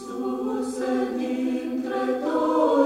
Iisuse dintre toți,